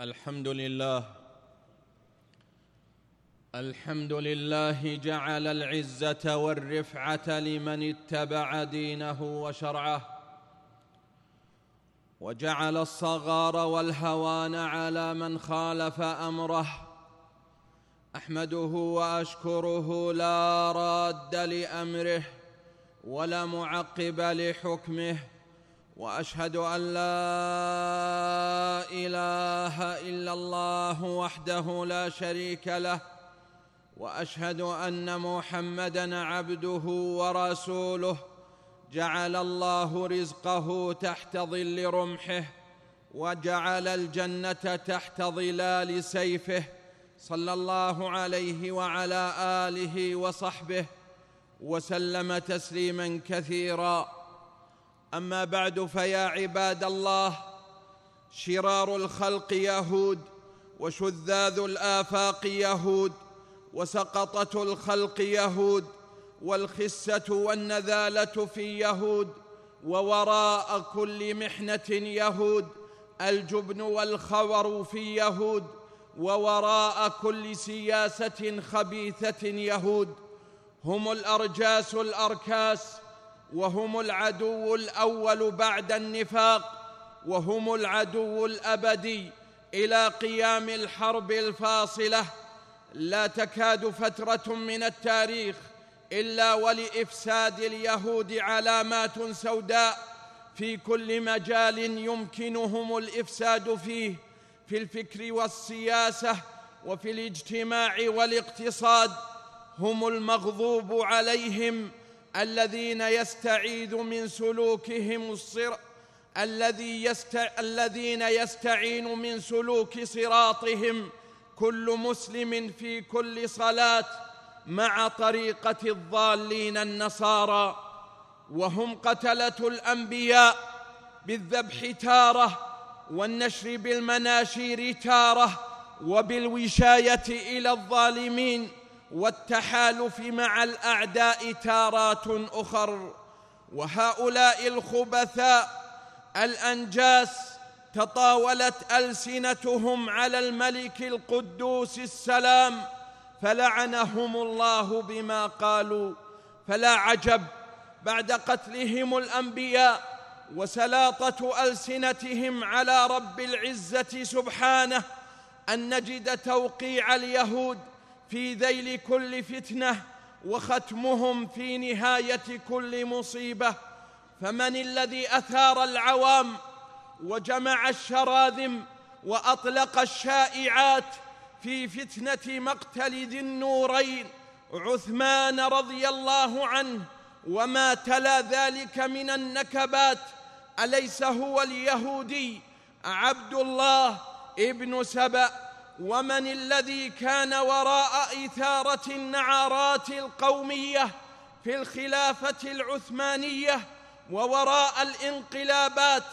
الحمد لله الحمد لله جعل العزة والرفعة لمن اتبع دينه وشرعه وجعل الصغار والهوان على من خالف أمره. أحمده وأشكره لا راد لأمره ولا معقب لحكمه. وأشهد أن لا إله إلا الله وحده لا شريك له وأشهد أن محمدا عبده ورسوله جعل الله رزقه تحت ظل رمحه وجعل الجنة تحت ظلال سيفه صلى الله عليه وعلى آله وصحبه وسلم تسليما كثيرا. أما بعد فيا عباد الله شرار الخلق يهود وشذاذ الآفاق يهود وسقطة الخلق يهود والخسة والنذالة في يهود ووراء كل محنة يهود الجبن والخور في يهود ووراء كل سياسة خبيثة يهود هم الأرجاس الأركاس وهم العدو الأول بعد النفاق وهم العدو الأبدي إلى قيام الحرب الفاصلة. لا تكاد فترة من التاريخ إلا ولإفساد اليهود علامات سوداء في كل مجال يمكنهم الإفساد فيه في الفكر والسياسة وفي الاجتماع والاقتصاد. هم المغضوب عليهم الذين يستعيذ من سلوكهم الصر الذي يست... الذين يستعين من سلوك صراطهم كل مسلم في كل صلاة مع طريقة الضالين النصارى. وهم قتلة الأنبياء بالذبح تارة والنشر بالمناشير تارة وبالوشاية إلى الظالمين. والتحالف مع الأعداء تارات أخر وهؤلاء الخبثاء الأنجاس تطاولت ألسنتهم على الملك القدوس السلام فلعنهم الله بما قالوا فلا عجب بعد قتلهم الأنبياء وسلاطة ألسنتهم على رب العزة سبحانه أن نجد توقيع اليهود في ذيل كل فتنة وختمهم في نهاية كل مصيبة. فمن الذي أثار العوام وجمع الشراذم وأطلق الشائعات في فتنة مقتل ذي النورين عثمان رضي الله عنه وما تلا ذلك من النكبات أليس هو اليهودي؟ عبد الله ابن سبأ. ومن الذي كان وراء إثارة النعارات القومية في الخلافة العثمانية ووراء الانقلابات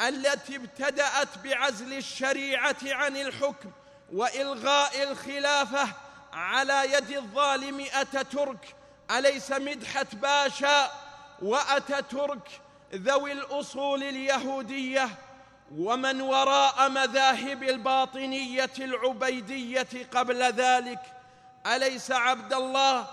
التي ابتدأت بعزل الشريعة عن الحكم وإلغاء الخلافة على يد الظالم أتاتورك أليس مدحت باشا؟ وأتاتورك ذوي الأصول اليهودية ومن وراء مذاهب الباطنية العبيدية قبل ذلك أليس عبد الله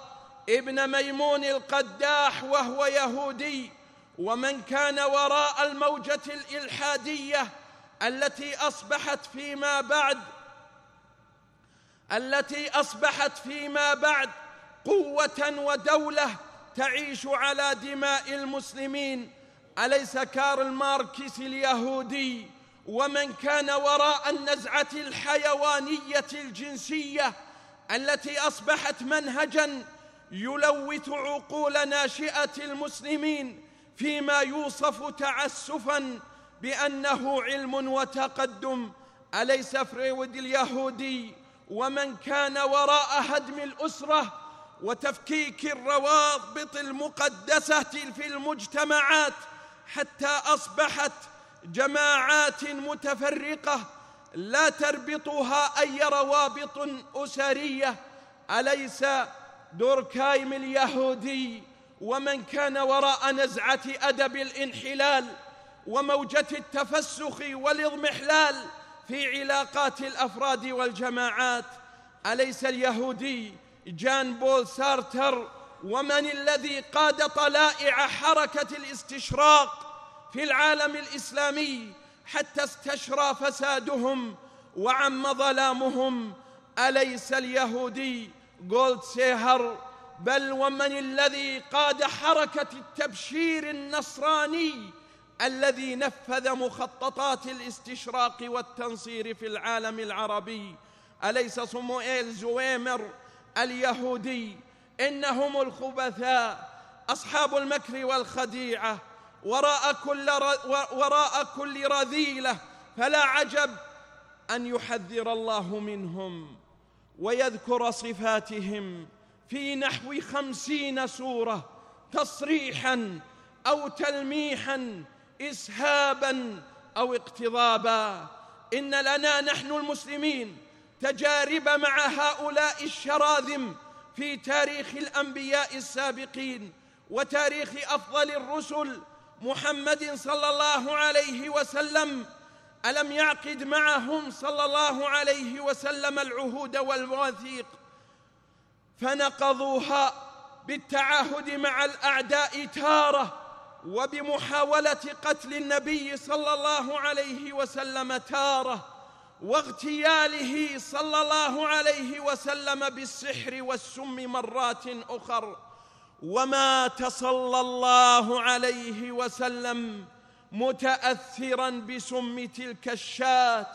ابن ميمون القداح وهو يهودي؟ ومن كان وراء الموجة الإلحادية التي أصبحت فيما بعد التي أصبحت فيما بعد قوة ودولة تعيش على دماء المسلمين. أليس كارل ماركس اليهودي ومن كان وراء النزعة الحيوانية الجنسية التي أصبحت منهجا يلوث عقول ناشئة المسلمين فيما يوصف تعسفا بأنه علم وتقدم؟ أليس فريود اليهودي ومن كان وراء هدم الأسرة وتفكيك الروابط المقدسة في المجتمعات حتى أصبحت جماعات متفرقة لا تربطها أي روابط أسرية. أليس دوركايم اليهودي ومن كان وراء نزعة أدب الانحلال وموجة التفسخ والاضمحلال في علاقات الأفراد والجماعات؟ أليس اليهودي جان بول سارتر ومن الذي قاد طلائع حركة الاستشراق في العالم الإسلامي حتى استشرى فسادهم وعم ظلامهم؟ أليس اليهودي جولد تسيهر؟ بل ومن الذي قاد حركة التبشير النصراني الذي نفذ مخططات الاستشراق والتنصير في العالم العربي؟ أليس صموئيل زويمر اليهودي إنهم الخبثاء أصحاب المكر والخديعة وراء كل وراء كل رذيلة فلا عجب أن يحذر الله منهم ويذكر صفاتهم في نحو خمسين سورة تصريحا أو تلميحا اسهابا أو اقتضابا. إن لنا نحن المسلمين تجارب مع هؤلاء الشراذم في تاريخ الأنبياء السابقين وتاريخ أفضل الرسل محمد صلى الله عليه وسلم. ألم يعقد معهم صلى الله عليه وسلم العهود والمواثيق؟ فنقضوها بالتعاهد مع الأعداء تارة وبمحاولة قتل النبي صلى الله عليه وسلم تارة. واغتياله صلى الله عليه وسلم بالسحر والسم مرات أخر ومات صلى الله عليه وسلم متاثرا بسم تلك الشاة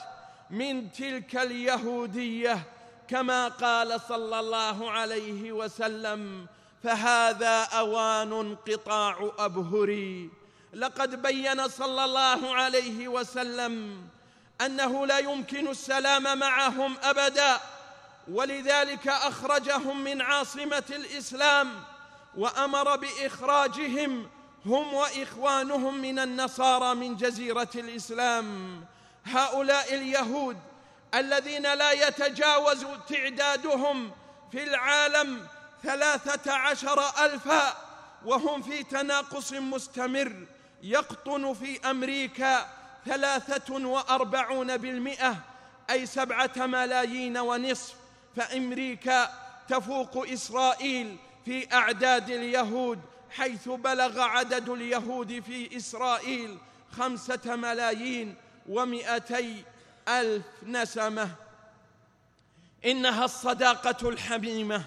من تلك اليهودية كما قال صلى الله عليه وسلم فهذا أوان انقطاع أبهري لقد بين صلى الله عليه وسلم أنه لا يمكن السلام معهم أبدا ولذلك أخرجهم من عاصمة الإسلام وأمر بإخراجهم هم وإخوانهم من النصارى من جزيرة الإسلام. هؤلاء اليهود الذين لا يتجاوز تعدادهم في العالم ثلاثة عشر ألفا وهم في تناقص مستمر يقطن في أمريكا ثلاثة وأربعون بالمئة أي سبعة ملايين ونصف. فأمريكا تفوق إسرائيل في أعداد اليهود حيث بلغ عدد اليهود في إسرائيل خمسة ملايين ومئتي ألف نسمة. إنها الصداقة الحميمة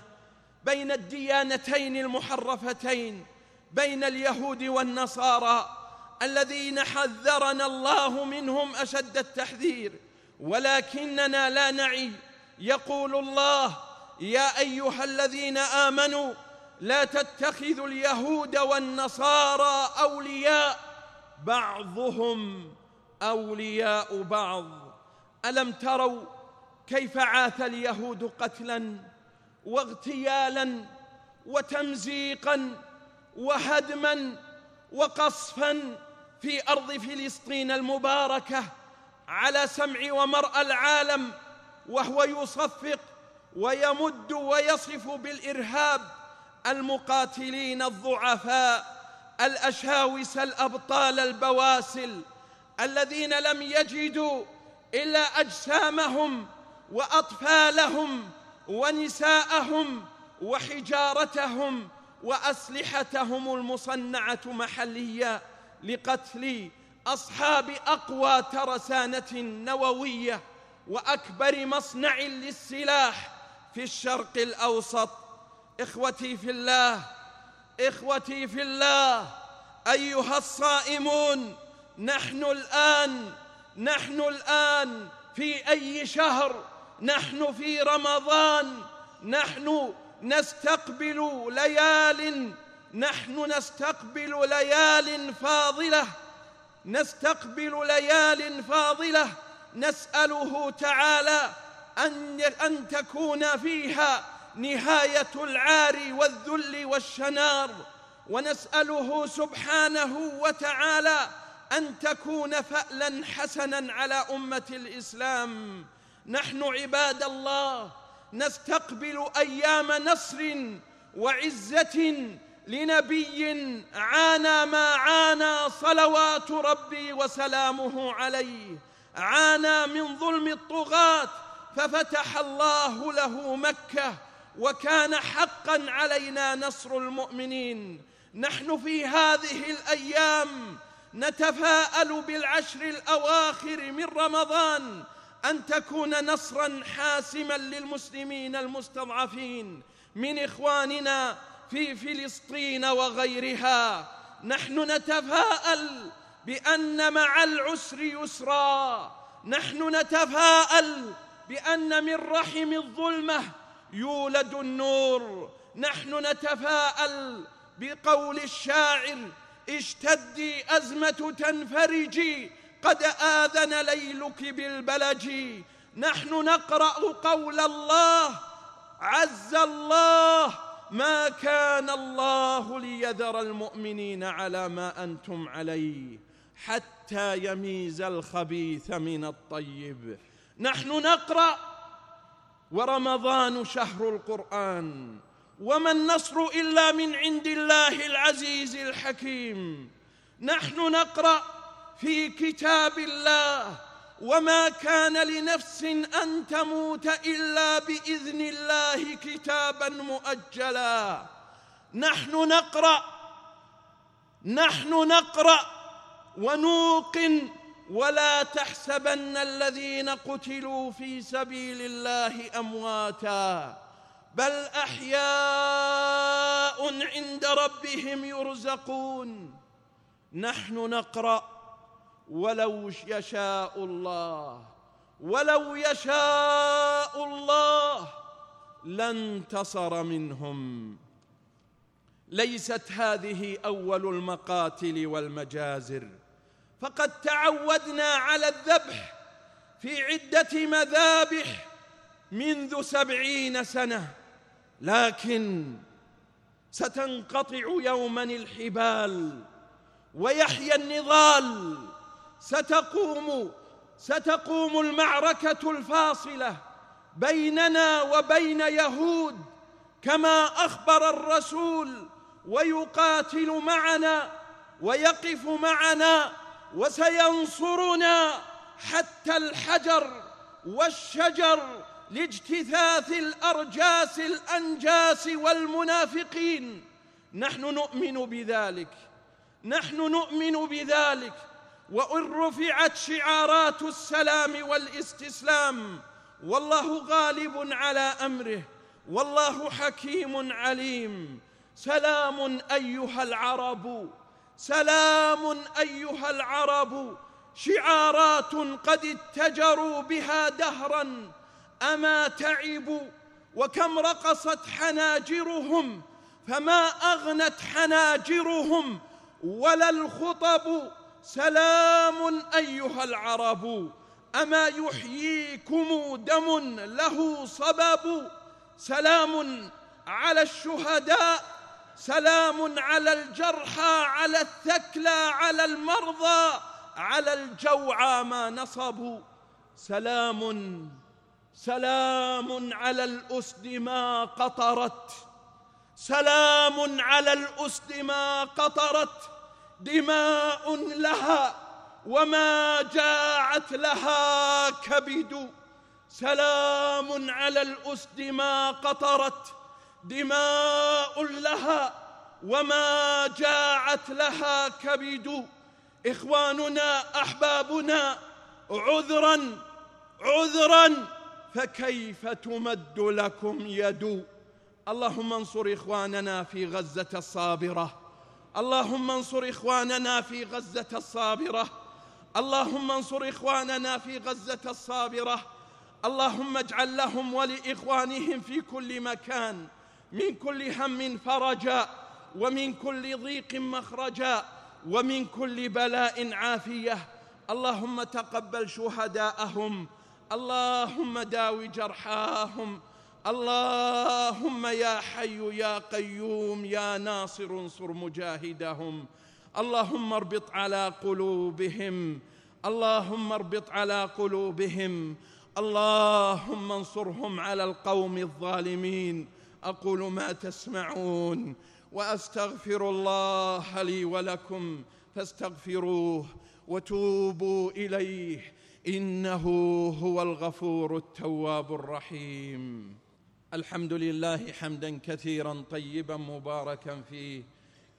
بين الديانتين المحرفتين بين اليهود والنصارى. الذين حذرنا الله منهم أشد التحذير ولكننا لا نعي. يقول الله يا أيها الذين آمنوا لا تتخذوا اليهود والنصارى أولياء بعضهم أولياء بعض. ألم تروا كيف عاث اليهود قتلا واغتيالا وتمزيقا وهدما وقصفا في أرض فلسطين المباركة على سمع ومرأى العالم وهو يصفق ويمد ويصف بالإرهاب المقاتلين الضعفاء الأشاوس الأبطال البواسل الذين لم يجدوا إلا أجسامهم وأطفالهم ونساءهم وحجارتهم وأسلحتهم المصنعة محليا لقتل أصحاب أقوى ترسانة نووية وأكبر مصنع للسلاح في الشرق الأوسط. إخوتي في الله إخوتي في الله أيها الصائمون نحن الآن نحن الآن في أي شهر؟ نحن في رمضان. نحن نستقبل ليال نحن نستقبل ليال فاضلة. نستقبل ليال فاضلة. نسأله تعالى أن أن تكون فيها نهاية العار والذل والشنار. ونسأله سبحانه وتعالى أن تكون فالا حسنا على أمة الإسلام. نحن عباد الله نستقبل أيام نصر وعزة لنبي عانى ما عانى صلوات ربي وسلامه عليه. عانى من ظلم الطغاة ففتح الله له مكة وكان حقا علينا نصر المؤمنين. نحن في هذه الأيام نتفاءل بالعشر الأواخر من رمضان أن تكون نصرا حاسما للمسلمين المستضعفين. من إخواننا في فلسطين وغيرها. نحن نتفاءل بأن مع العسر يسرا. نحن نتفاءل بأن من رحم الظلمة يولد النور. نحن نتفاءل بقول الشاعر اشتدي أزمة تنفرجي قد آذن ليلك بالبلج. نحن نقرأ قول الله عز الله ما كان الله ليذر المؤمنين على ما أنتم عليه حتى يميز الخبيث من الطيب. نحن نقرأ ورمضان شهر القرآن وما النصر إلا من عند الله العزيز الحكيم. نحن نقرأ في كتاب الله وما كان لنفس أن تموت إلا بإذن الله كتابا مؤجلا. نحن نقرأ نحن نقرأ ونوقن ولا تحسبن الذين قتلوا في سبيل الله أمواتا بل أحياء عند ربهم يرزقون. نحن نقرأ ولو يشاء الله ولو يشاء الله لانتصر منهم. ليست هذه أول المقاتل والمجازر. فقد تعودنا على الذبح في عدة مذابح منذ سبعين سنة. لكن ستنقطع يوما الحبال ويحيى النضال. ستقوم ستقوم المعركة الفاصلة بيننا وبين يهود كما أخبر الرسول ويقاتل معنا ويقف معنا وسينصرنا حتى الحجر والشجر لاجتثاث الأرجاس الأنجاس والمنافقين. نحن نؤمن بذلك نحن نؤمن بذلك. وإن رفعت شعارات السلام والاستسلام والله غالب على أمره والله حكيم عليم. سلام أيها العرب سلام أيها العرب. شعارات قد اتجروا بها دهرا أما تعبوا وكم رقصت حناجرهم فما أغنت حناجرهم ولا الخطب. سلام أيها العرب أما يحييكم دم له صبب؟ سلام على الشهداء سلام على الجرحى على الثكلى على المرضى على الجوعى ما نصبوا سلام سلام على الأسد ما قطرت؟ سلام على الأسد ما قطرت؟ دماء لها وما جاعت لها كبد. سلام على الأسد ما قطرت. دماء لها وما جاعت لها كبد. إخواننا أحبابنا عذرا عذرا فكيف تمد لكم يد؟ اللهم انصر إخواننا في غزة الصابرة. اللهم انصر إخواننا في غزة الصابرة. اللهم انصر إخواننا في غزة الصابرة. اللهم اجعل لهم ولإخوانهم في كل مكان. من كل هم فرجا ومن كل ضيق مخرجا ومن كل بلاء عافية. اللهم تقبل شهداءهم. اللهم داو جرحاهم. اللهم يا حي يا قيوم يا ناصر انصر مجاهدهم. اللهم اربط على قلوبهم. اللهم اربط على قلوبهم. اللهم انصرهم على القوم الظالمين. أقول ما تسمعون وأستغفر الله لي ولكم فاستغفروه وتوبوا إليه. إنه هو الغفور التواب الرحيم. الحمد لله حمدا كثيرا طيبا مباركا فيه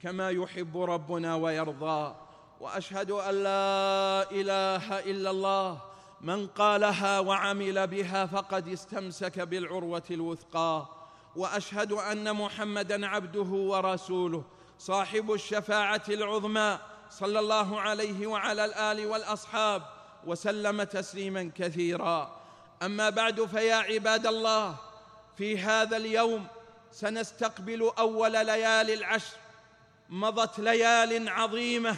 كما يحب ربنا ويرضى. وأشهد أن لا إله إلا الله من قالها وعمل بها فقد استمسك بالعروة الوثقى. وأشهد أن محمدا عبده ورسوله صاحب الشفاعة العظمى صلى الله عليه وعلى الآل والأصحاب وسلم تسليما كثيرا. أما بعد فيا عباد الله في هذا اليوم سنستقبل أول ليالي العشر. مضت ليال عظيمة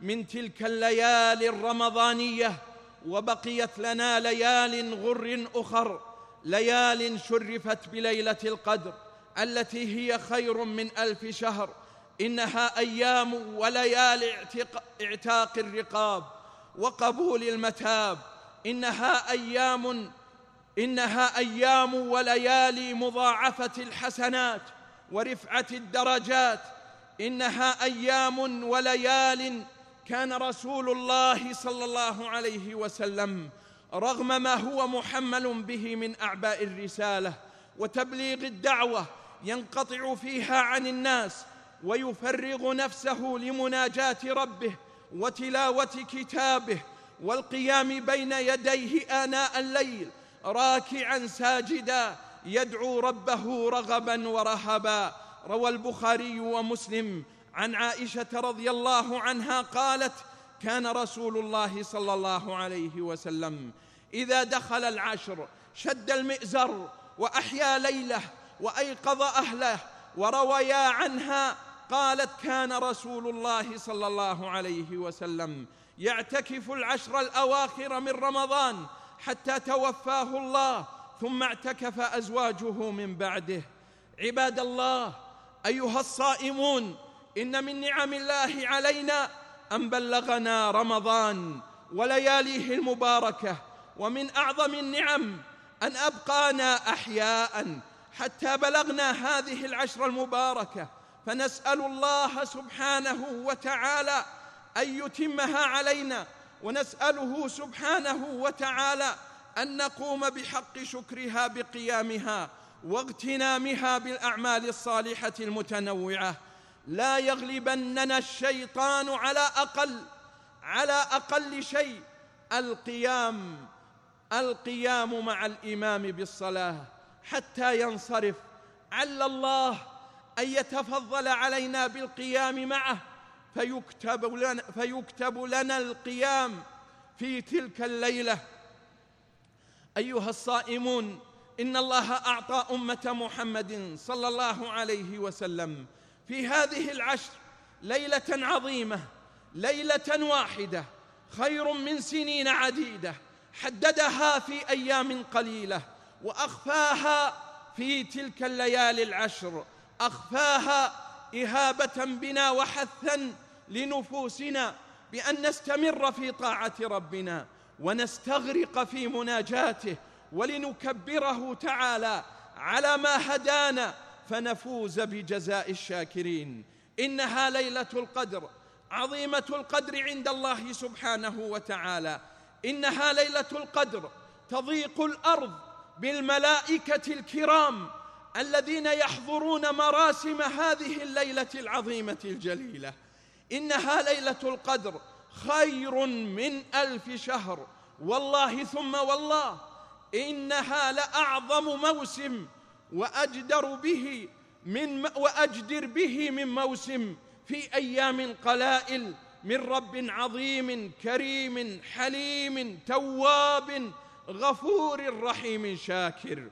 من تلك الليالي الرمضانية وبقيت لنا ليال غر أخر ليال شرفت بليلة القدر التي هي خير من ألف شهر. إنها أيام وليال اعتاق الرقاب وقبول المتاب. إنها أيام إنها أيام وليالي مضاعفة الحسنات ورفعة الدرجات. إنها أيام وليال كان رسول الله صلى الله عليه وسلم رغم ما هو محمل به من أعباء الرسالة وتبليغ الدعوة ينقطع فيها عن الناس ويفرغ نفسه لمناجاة ربه وتلاوة كتابه والقيام بين يديه آناء الليل راكعا ساجدا يدعو ربه رغبا ورهبا. روى البخاري ومسلم عن عائشة رضي الله عنها قالت كان رسول الله صلى الله عليه وسلم إذا دخل العشر شد المئزر وأحيا ليله وأيقظ أهله ورويا عنها قالت كان رسول الله صلى الله عليه وسلم يعتكف العشر الأواخر من رمضان حتى توفاه الله ثم اعتكف أزواجه من بعده. عباد الله أيها الصائمون إن من نعم الله علينا أن بلغنا رمضان ولياليه المباركة ومن أعظم النعم أن أبقانا احياء. حتى بلغنا هذه العشر المباركة فنسأل الله سبحانه وتعالى أن يتمها علينا ونسأله سبحانه وتعالى أن نقوم بحق شكرها بقيامها واغتنامها بالأعمال الصالحة المتنوعة. لا يغلبننا الشيطان على أقل على أقل شيء القيام القيام مع الإمام بالصلاة حتى ينصرف. عل الله أن يتفضل علينا بالقيام معه. فيكتب لنا, فيكتب لنا القيام في تلك الليلة. أيها الصائمون إن الله أعطى أمة محمد صلى الله عليه وسلم في هذه العشر ليلة عظيمة ليلة واحدة خير من سنين عديدة حددها في أيام قليلة وأخفاها في تلك الليالي العشر أخفاها إهابة بنا وحثا لنفوسنا بأن نستمر في طاعة ربنا ونستغرق في مناجاته ولنكبره تعالى على ما هدانا فنفوز بجزاء الشاكرين. إنها ليلة القدر عظيمة القدر عند الله سبحانه وتعالى. إنها ليلة القدر تضيق الأرض بالملائكة الكرام الذين يحضرون مراسم هذه الليلة العظيمة الجليلة. إنها ليلة القدر خير من ألف شهر. والله ثم والله إنها لأعظم موسم وأجدر به من وأجدر به من موسم في أيام قلائل من رب عظيم كريم حليم تواب غفور رحيم شاكر.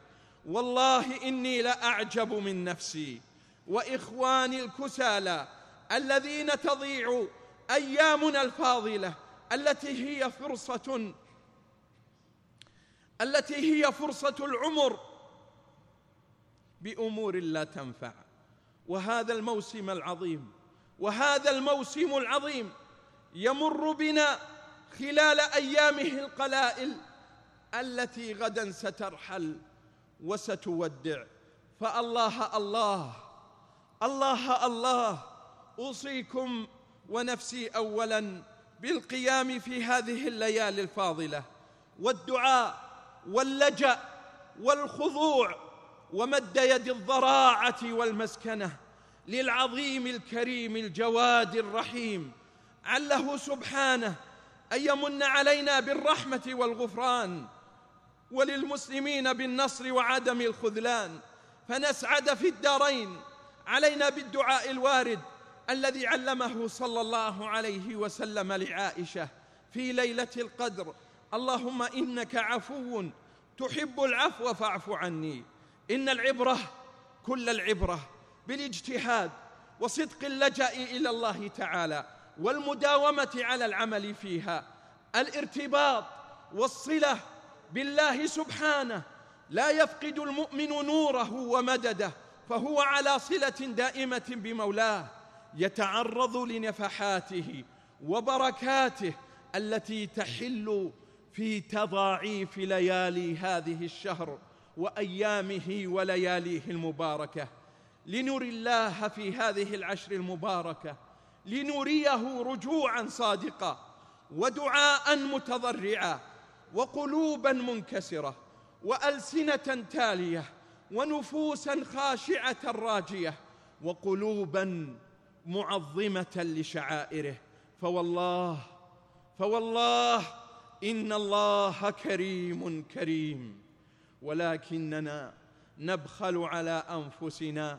والله إني لأعجب من نفسي وإخواني الكسالى الذين تضيع أيامنا الفاضلة التي هي فرصة التي هي فرصة العمر بأمور لا تنفع. وهذا الموسم العظيم وهذا الموسم العظيم يمر بنا خلال أيامه القلائل التي غدا سترحل وستودع. فالله الله الله الله أوصيكم ونفسي اولا بالقيام في هذه الليالي الفاضلة والدعاء واللجأ والخضوع ومد يد الضراعة والمسكنة للعظيم الكريم الجواد الرحيم عله سبحانه أن يمن علينا بالرحمة والغفران وللمسلمين بالنصر وعدم الخذلان. فنسعد في الدارين علينا بالدعاء الوارد الذي علمه صلى الله عليه وسلم لعائشة في ليلة القدر. اللهم إنك عفو تحب العفو فاعف عني. إن العبرة كل العبرة بالاجتهاد وصدق اللجأ إلى الله تعالى والمداومة على العمل فيها. الارتباط والصلة بالله سبحانه. لا يفقد المؤمن نوره ومدده فهو على صلة دائمة بمولاه. يتعرض لنفحاته وبركاته التي تحل في تضاعيف ليالي هذه الشهر وأيامه ولياليه المباركة. لنري الله في هذه العشر المباركة. لنريه رجوعا صادقا ودعاء متضرعا وقلوبا منكسرة وألسنة تالية ونفوسا خاشعة راجية وقلوبا معظمة لشعائره. فوالله فوالله إن الله كريم كريم. ولكننا نبخل على أنفسنا.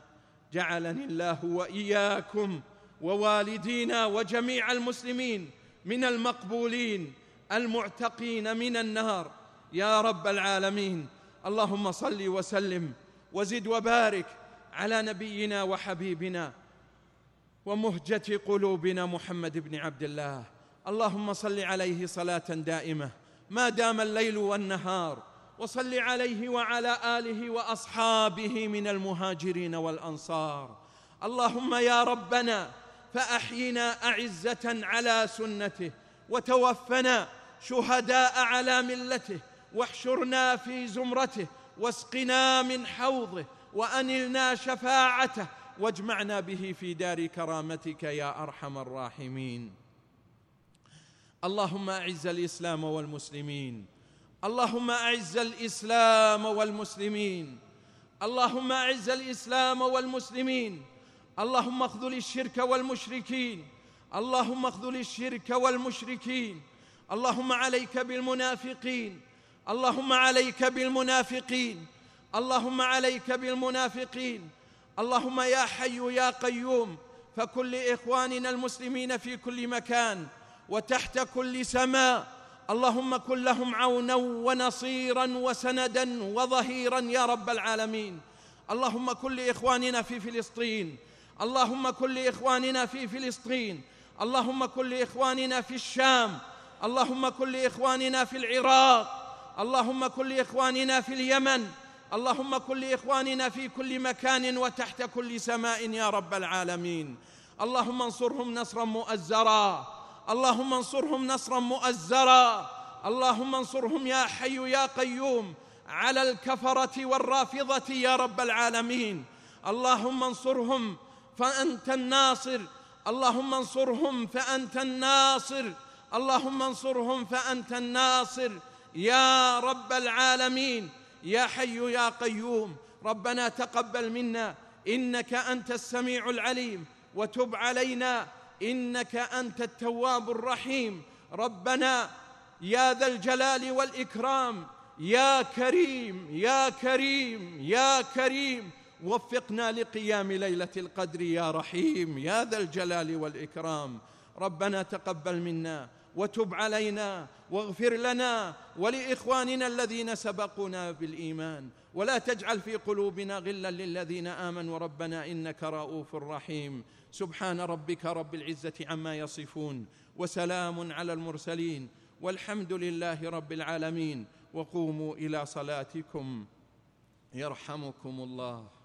جعلني الله وإياكم ووالدينا وجميع المسلمين من المقبولين المعتقين من النار. يا رب العالمين اللهم صل وسلم وزد وبارك على نبينا وحبيبنا ومهجة قلوبنا محمد بن عبد الله. اللهم صل عليه صلاة دائمة. ما دام الليل والنهار وصل عليه وعلى آله وأصحابه من المهاجرين والأنصار. اللهم يا ربنا فأحينا أعزة على سنته وتوفنا شهداء على ملته واحشرنا في زمرته واسقنا من حوضه وأنلنا شفاعته واجمعنا به في دار كرامتك يا أرحم الراحمين. اللهم أعز الإسلام والمسلمين. اللهم أعز الإسلام والمسلمين. اللهم أعز الإسلام والمسلمين. اللهم اخذل الشرك والمشركين. اللهم اخذل الشرك والمشركين. اللهم عليك بالمنافقين. اللهم عليك بالمنافقين. اللهم عليك بالمنافقين. اللهم يا حي يا قيوم فكن لإخواننا المسلمين في كل مكان وتحت كل سماء اللهم كن لهم عونا ونصيرا وسندا وظهيرا يا رب العالمين. اللهم كن لإخواننا في فلسطين. اللهم كن لإخواننا في فلسطين. اللهم كن لإخواننا في الشام. اللهم كن لإخواننا في العراق. اللهم كن لإخواننا في اليمن. اللهم كن لإخواننا في كل مكان وتحت كل سماء يا رب العالمين. اللهم انصرهم نصرا مؤزرا. اللهم انصرهم نصرا مؤزرا. اللهم انصرهم يا حي يا قيوم على الكفرة والرافضة يا رب العالمين. اللهم انصرهم فأنت الناصر. اللهم انصرهم فأنت الناصر. اللهم انصرهم فأنت الناصر يا رب العالمين. يا حي يا قيوم ربنا تقبل منا. إنك أنت السميع العليم. وتب علينا. إنك أنت التواب الرحيم. ربنا يا ذا الجلال والإكرام. يا كريم يا كريم يا كريم. وفقنا لقيام ليلة القدر يا رحيم. يا ذا الجلال والإكرام. ربنا تقبل منا. وتب علينا واغفر لنا ولإخواننا الذين سبقونا بالإيمان. ولا تجعل في قلوبنا غلا للذين آمنوا. ربنا إنك رؤوف رحيم. سبحان ربك رب العزة عما يصفون. وسلام على المرسلين. والحمد لله رب العالمين. وقوموا إلى صلاتكم. يرحمكم الله.